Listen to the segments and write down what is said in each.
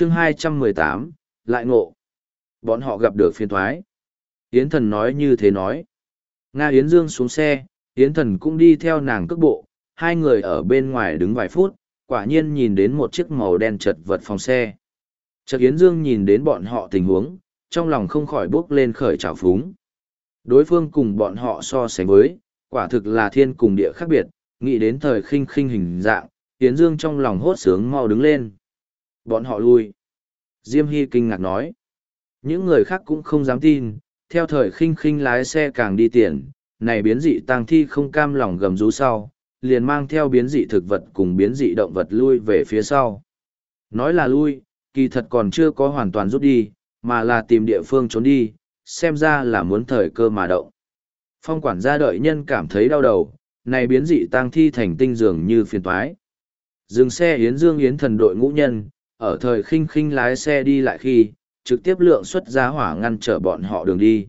chương 218, lại ngộ. Bọn họ gặp được phiên thoái. Yến thần nói như thế nói. Nga Yến Dương xuống xe, Yến thần cũng đi theo nàng cước bộ, hai người ở bên ngoài đứng vài phút, quả nhiên nhìn đến một chiếc màu đen chật vật phòng xe. Chợt Yến Dương nhìn đến bọn họ tình huống, trong lòng không khỏi bước lên khởi trào phúng. Đối phương cùng bọn họ so sánh với, quả thực là thiên cùng địa khác biệt, nghĩ đến thời khinh khinh hình dạng, Yến Dương trong lòng hốt sướng mau đứng lên. Bọn họ lui. Diêm Hy kinh ngạc nói. Những người khác cũng không dám tin, theo thời khinh khinh lái xe càng đi tiền, này biến dị tang thi không cam lòng gầm rú sau, liền mang theo biến dị thực vật cùng biến dị động vật lui về phía sau. Nói là lui, kỳ thật còn chưa có hoàn toàn rút đi, mà là tìm địa phương trốn đi, xem ra là muốn thời cơ mà động. Phong quản gia đợi nhân cảm thấy đau đầu, này biến dị tang thi thành tinh dường như phiền toái. Dừng xe Yến Dương Yến thần đội ngũ nhân, ở thời khinh khinh lái xe đi lại khi, trực tiếp lượng xuất ra hỏa ngăn trở bọn họ đường đi.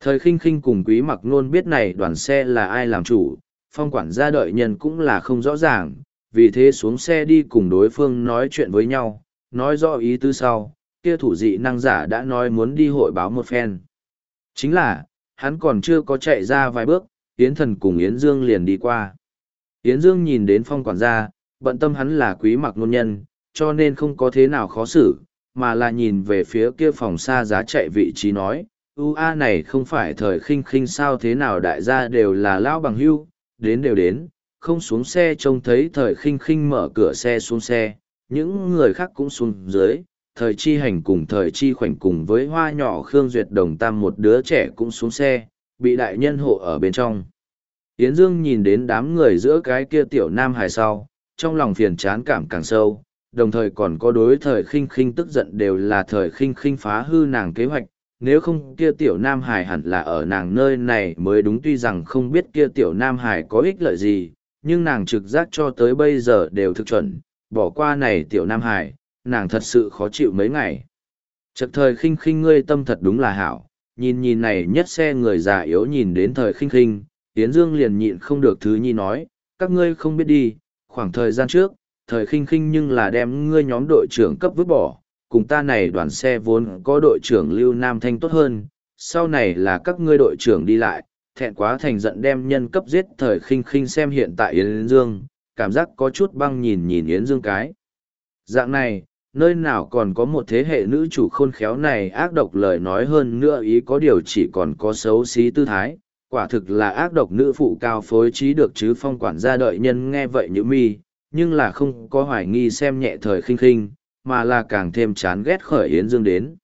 Thời khinh khinh cùng quý mặc nôn biết này đoàn xe là ai làm chủ, phong quản gia đợi nhân cũng là không rõ ràng, vì thế xuống xe đi cùng đối phương nói chuyện với nhau, nói rõ ý tư sau, kia thủ dị năng giả đã nói muốn đi hội báo một phen. Chính là, hắn còn chưa có chạy ra vài bước, Yến thần cùng Yến Dương liền đi qua. Yến Dương nhìn đến phong quản gia, bận tâm hắn là quý mặc nôn nhân, cho nên không có thế nào khó xử, mà là nhìn về phía kia phòng xa giá chạy vị trí nói, Ua này không phải thời khinh khinh sao thế nào đại gia đều là lao bằng hưu, đến đều đến, không xuống xe trông thấy thời khinh khinh mở cửa xe xuống xe, những người khác cũng xuống dưới, thời chi hành cùng thời chi khoảnh cùng với hoa nhỏ Khương Duyệt đồng tam một đứa trẻ cũng xuống xe, bị đại nhân hộ ở bên trong. Yến Dương nhìn đến đám người giữa cái kia tiểu nam hài sau, trong lòng phiền chán cảm càng sâu, đồng thời còn có đối thời khinh khinh tức giận đều là thời khinh khinh phá hư nàng kế hoạch, nếu không kia tiểu nam hải hẳn là ở nàng nơi này mới đúng tuy rằng không biết kia tiểu nam hải có ích lợi gì, nhưng nàng trực giác cho tới bây giờ đều thực chuẩn, bỏ qua này tiểu nam hải, nàng thật sự khó chịu mấy ngày. Chật thời khinh khinh ngươi tâm thật đúng là hảo, nhìn nhìn này nhất xe người già yếu nhìn đến thời khinh khinh, Tiến Dương liền nhịn không được thứ nhi nói, các ngươi không biết đi, khoảng thời gian trước, thời khinh khinh nhưng là đem ngươi nhóm đội trưởng cấp vứt bỏ, cùng ta này đoàn xe vốn có đội trưởng Lưu Nam Thanh tốt hơn, sau này là các ngươi đội trưởng đi lại, thẹn quá thành giận đem nhân cấp giết thời khinh khinh xem hiện tại Yến Dương, cảm giác có chút băng nhìn nhìn Yến Dương cái. Dạng này, nơi nào còn có một thế hệ nữ chủ khôn khéo này ác độc lời nói hơn nữa ý có điều chỉ còn có xấu xí tư thái, quả thực là ác độc nữ phụ cao phối trí được chứ phong quản gia đợi nhân nghe vậy như mi, nhưng là không có hoài nghi xem nhẹ thời khinh khinh, mà là càng thêm chán ghét khởi Yến Dương đến.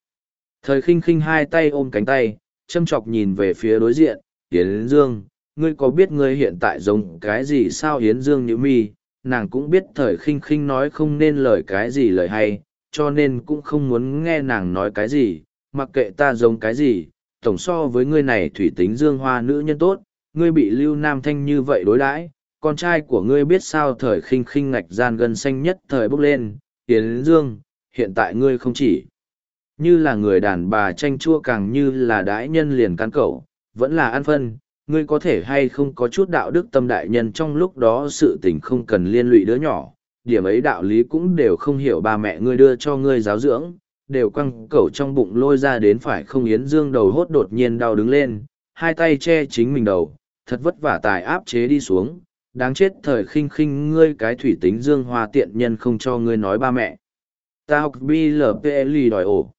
Thời khinh khinh hai tay ôm cánh tay, châm chọc nhìn về phía đối diện, Yến Dương, ngươi có biết ngươi hiện tại giống cái gì sao Yến Dương như mi, nàng cũng biết thời khinh khinh nói không nên lời cái gì lời hay, cho nên cũng không muốn nghe nàng nói cái gì, mặc kệ ta giống cái gì, tổng so với ngươi này thủy tính dương hoa nữ nhân tốt, ngươi bị lưu nam thanh như vậy đối đãi con trai của ngươi biết sao thời khinh khinh ngạch gian gân xanh nhất thời bốc lên, Yến Dương, hiện tại ngươi không chỉ. Như là người đàn bà tranh chua càng như là đãi nhân liền cán cẩu, vẫn là ăn phân, ngươi có thể hay không có chút đạo đức tâm đại nhân trong lúc đó sự tình không cần liên lụy đứa nhỏ, điểm ấy đạo lý cũng đều không hiểu ba mẹ ngươi đưa cho ngươi giáo dưỡng, đều quăng cẩu trong bụng lôi ra đến phải không Yến Dương đầu hốt đột nhiên đau đứng lên, hai tay che chính mình đầu, thật vất vả tài áp chế đi xuống, đáng chết thời khinh khinh ngươi cái thủy tính dương hoa tiện nhân không cho ngươi nói ba mẹ. Ta học BLPL đòi ổ.